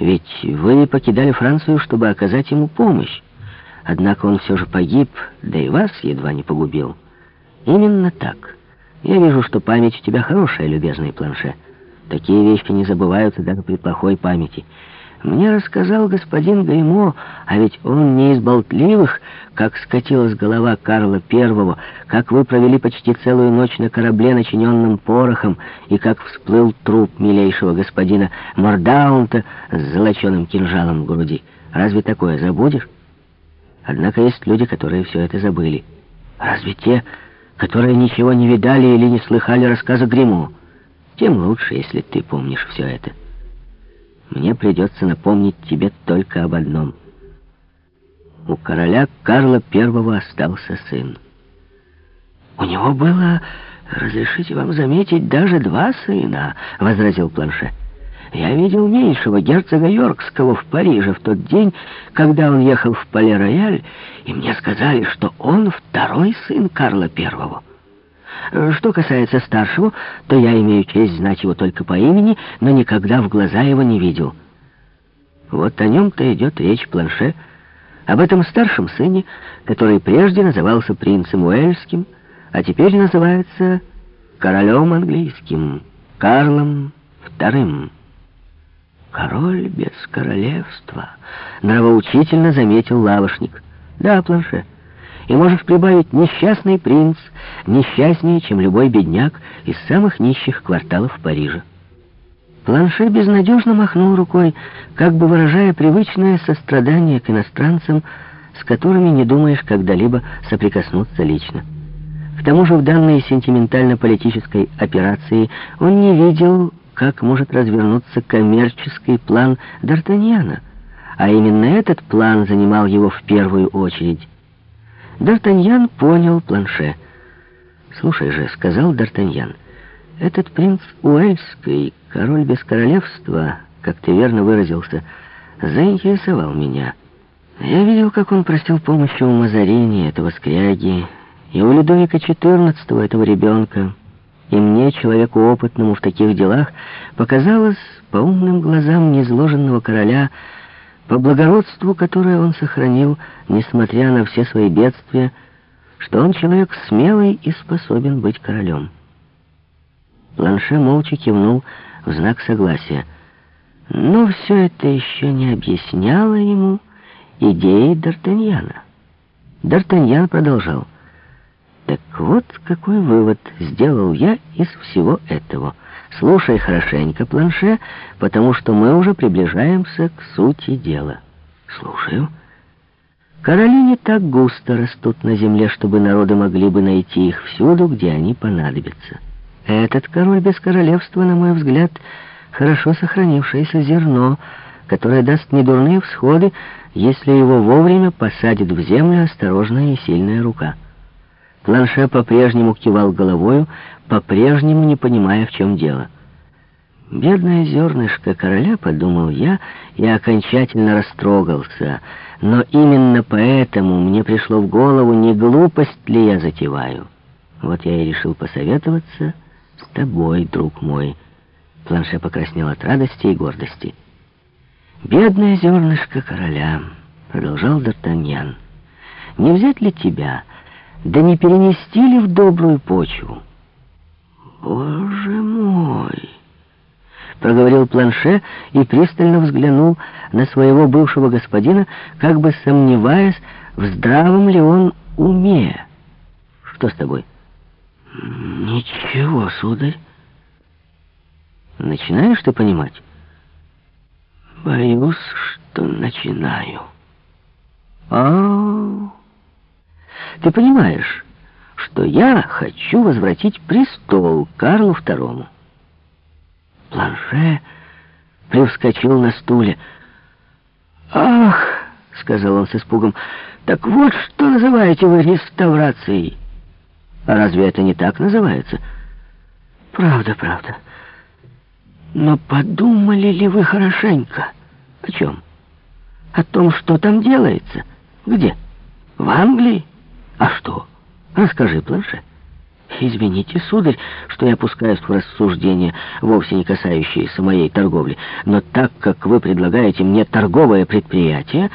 Ведь вы покидали Францию, чтобы оказать ему помощь. Однако он все же погиб, да и вас едва не погубил. Именно так. Я вижу, что память у тебя хорошая, любезный планше. Такие вещи не забываются даже при плохой памяти. Мне рассказал господин Гаймо, а ведь он не из болтливых, как скатилась голова Карла Первого, как вы провели почти целую ночь на корабле, начиненном порохом, и как всплыл труп милейшего господина Мордаунта с золоченым кинжалом в груди. Разве такое забудешь? Однако есть люди, которые все это забыли. Разве те, которые ничего не видали или не слыхали рассказа Гриму? Тем лучше, если ты помнишь все это. Мне придется напомнить тебе только об одном. У короля Карла I остался сын. У него было, разрешите вам заметить, даже два сына, — возразил Планше. Я видел меньшего герцога Йоркского в Париже в тот день, когда он ехал в Пале-Рояль, и мне сказали, что он второй сын Карла Первого. Что касается старшего, то я имею честь знать его только по имени, но никогда в глаза его не видел. Вот о нем-то идет речь Планше, об этом старшем сыне, который прежде назывался принцем Уэльским, а теперь называется королем английским, Карлом Вторым. Король без королевства, нравоучительно заметил лавошник. Да, Планше и можешь прибавить несчастный принц, несчастнее, чем любой бедняк из самых нищих кварталов Парижа. Планше безнадежно махнул рукой, как бы выражая привычное сострадание к иностранцам, с которыми не думаешь когда-либо соприкоснуться лично. К тому же в данной сентиментально-политической операции он не видел, как может развернуться коммерческий план Д'Артаньяна, а именно этот план занимал его в первую очередь. Д'Артаньян понял планше. «Слушай же», — сказал Д'Артаньян, — «этот принц Уэльский, король без королевства, как ты верно выразился, заинтересовал меня. Я видел, как он просил помощи у Мазарини, этого скряги, и у Людовика XIV, этого ребенка. И мне, человеку опытному в таких делах, показалось по умным глазам незложенного короля, по благородству, которое он сохранил, несмотря на все свои бедствия, что он человек смелый и способен быть королем. Планше молча кивнул в знак согласия. Но все это еще не объясняло ему идеи Д'Артаньяна. Д'Артаньян продолжал. Так вот, какой вывод сделал я из всего этого — Слушай хорошенько, планше, потому что мы уже приближаемся к сути дела. Слушаю. Короли не так густо растут на земле, чтобы народы могли бы найти их всюду, где они понадобятся. Этот король без королевства, на мой взгляд, хорошо сохранившееся зерно, которое даст недурные всходы, если его вовремя посадит в землю осторожная и сильная рука. Планше по-прежнему кивал головою, по-прежнему не понимая, в чем дело. «Бедное зернышко короля», — подумал я, и окончательно растрогался. Но именно поэтому мне пришло в голову, не глупость ли я затеваю. Вот я и решил посоветоваться с тобой, друг мой. Планше покраснел от радости и гордости. «Бедное зернышко короля», — продолжал Д'Артаньян, — «не взять ли тебя, да не перенести ли в добрую почву?» «Боже мой!» Проговорил планше и пристально взглянул на своего бывшего господина, как бы сомневаясь, в здравом ли он уме. «Что с тобой?» «Ничего, сударь». «Начинаешь ты понимать?» «Боюсь, что начинаю». А, -а, а Ты понимаешь, что я хочу возвратить престол Карлу II. Планше привскочил на стуле. «Ах!» — сказал он с испугом. «Так вот что называете вы реставрацией!» «А разве это не так называется?» «Правда, правда. Но подумали ли вы хорошенько?» «О чем?» «О том, что там делается. Где? В Англии? А что?» Расскажи, Планше. Извините, сударь, что я пускаюсь в рассуждения, вовсе не касающиеся моей торговли, но так как вы предлагаете мне торговое предприятие,